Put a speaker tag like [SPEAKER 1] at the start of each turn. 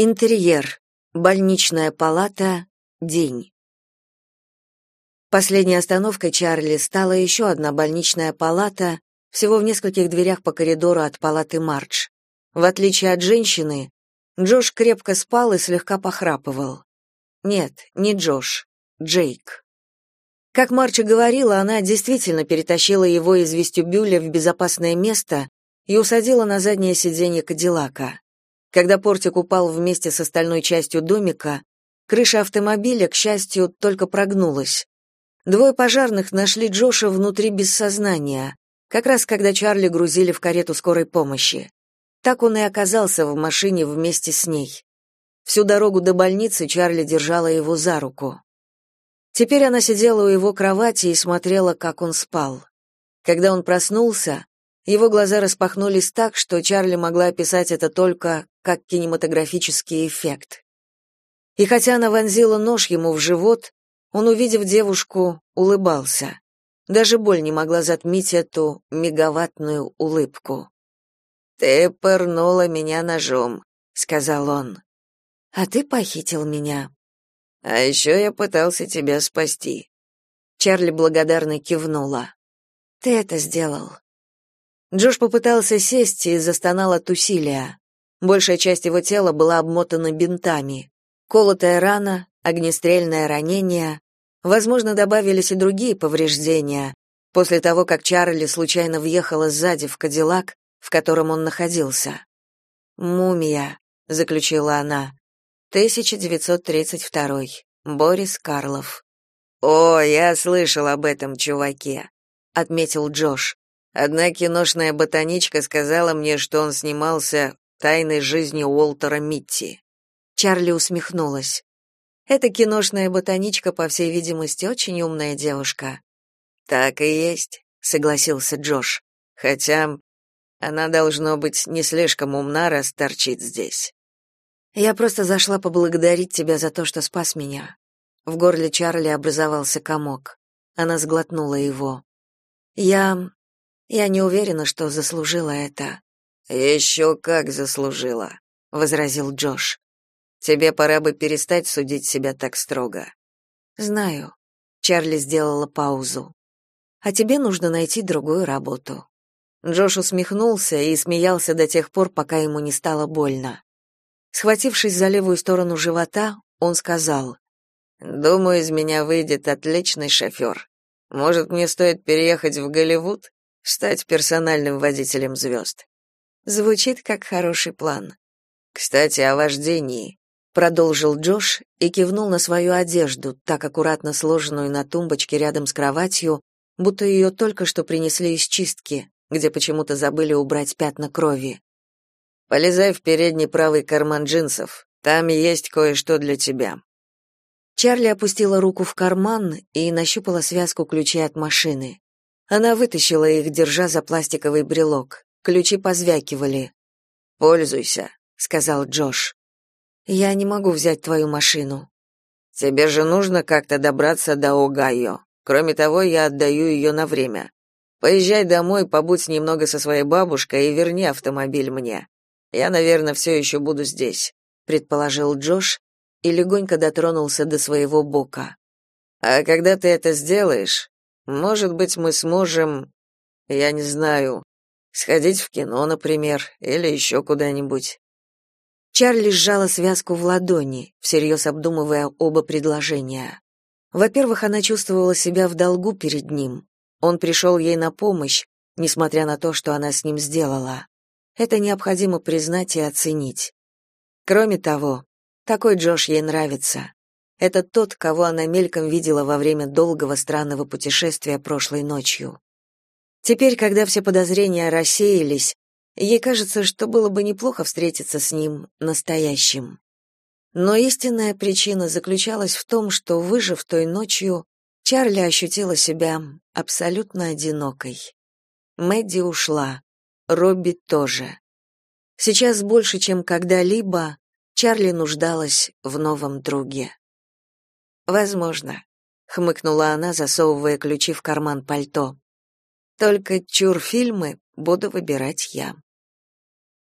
[SPEAKER 1] Интерьер. Больничная палата. День. Последней остановкой Чарли стала еще одна больничная палата, всего в нескольких дверях по коридору от палаты Мардж. В отличие от женщины, Джош крепко спал и слегка похрапывал. Нет, не Джош, Джейк. Как Марча говорила, она действительно перетащила его из вестибюля в безопасное место и усадила на заднее сиденье Кадиллака. Когда портик упал вместе с остальной частью домика, крыша автомобиля, к счастью, только прогнулась. Двое пожарных нашли Джоша внутри без сознания, как раз когда Чарли грузили в карету скорой помощи. Так он и оказался в машине вместе с ней. Всю дорогу до больницы Чарли держала его за руку. Теперь она сидела у его кровати и смотрела, как он спал. Когда он проснулся, его глаза распахнулись так, что Чарли могла описать это только как кинематографический эффект. И хотя она вонзила нож ему в живот, он, увидев девушку, улыбался. Даже боль не могла затмить эту мегаваттную улыбку. «Ты пырнула меня ножом», — сказал он. «А ты похитил меня». «А еще я пытался тебя спасти». Чарли благодарно кивнула. «Ты это сделал. Джош попытался сесть и застонал от усилия. Большая часть его тела была обмотана бинтами. Колотая рана, огнестрельное ранение. Возможно, добавились и другие повреждения. После того, как Чарли случайно въехала сзади в кадиллак, в котором он находился. «Мумия», — заключила она. 1932. Борис Карлов. «О, я слышал об этом чуваке», — отметил Джош. Одна киношная ботаничка сказала мне, что он снимался «Тайной жизни Уолтера Митти». Чарли усмехнулась. Эта киношная ботаничка, по всей видимости, очень умная девушка. Так и есть, согласился Джош. Хотя она должно быть не слишком умна, раз торчит здесь. Я просто зашла поблагодарить тебя за то, что спас меня. В горле Чарли образовался комок. Она сглотнула его. Я я не уверена, что заслужила это. «Еще как заслужила, возразил Джош. Тебе пора бы перестать судить себя так строго. Знаю. Чарли сделала паузу. А тебе нужно найти другую работу. Джош усмехнулся и смеялся до тех пор, пока ему не стало больно. Схватившись за левую сторону живота, он сказал: "Думаю, из меня выйдет отличный шофер. Может, мне стоит переехать в Голливуд? стать персональным водителем звезд. Звучит как хороший план. Кстати, о вождении, продолжил Джош и кивнул на свою одежду, так аккуратно сложенную на тумбочке рядом с кроватью, будто ее только что принесли из чистки, где почему-то забыли убрать пятна крови. Полезай в передний правый карман джинсов. Там есть кое-что для тебя. Чарли опустила руку в карман и нащупала связку ключей от машины. Она вытащила их, держа за пластиковый брелок. Ключи позвякивали. "Пользуйся", сказал Джош. "Я не могу взять твою машину. Тебе же нужно как-то добраться до Огайо. Кроме того, я отдаю ее на время. Поезжай домой, побудь немного со своей бабушкой и верни автомобиль мне. Я, наверное, все еще буду здесь", предположил Джош и легонько дотронулся до своего бока. А когда ты это сделаешь, может быть, мы сможем, я не знаю, сходить в кино, например, или еще куда-нибудь. Чарли сжала связку в ладони, всерьез обдумывая оба предложения. Во-первых, она чувствовала себя в долгу перед ним. Он пришел ей на помощь, несмотря на то, что она с ним сделала. Это необходимо признать и оценить. Кроме того, такой Джош ей нравится. Это тот, кого она мельком видела во время долгого странного путешествия прошлой ночью. Теперь, когда все подозрения рассеялись, ей кажется, что было бы неплохо встретиться с ним настоящим. Но истинная причина заключалась в том, что, выжив той ночью, Чарли ощутила себя абсолютно одинокой. Мэдди ушла, Робби тоже. Сейчас больше, чем когда-либо, Чарли нуждалась в новом друге. Возможно, хмыкнула она, засовывая ключи в карман пальто. Только чур фильмы буду выбирать я.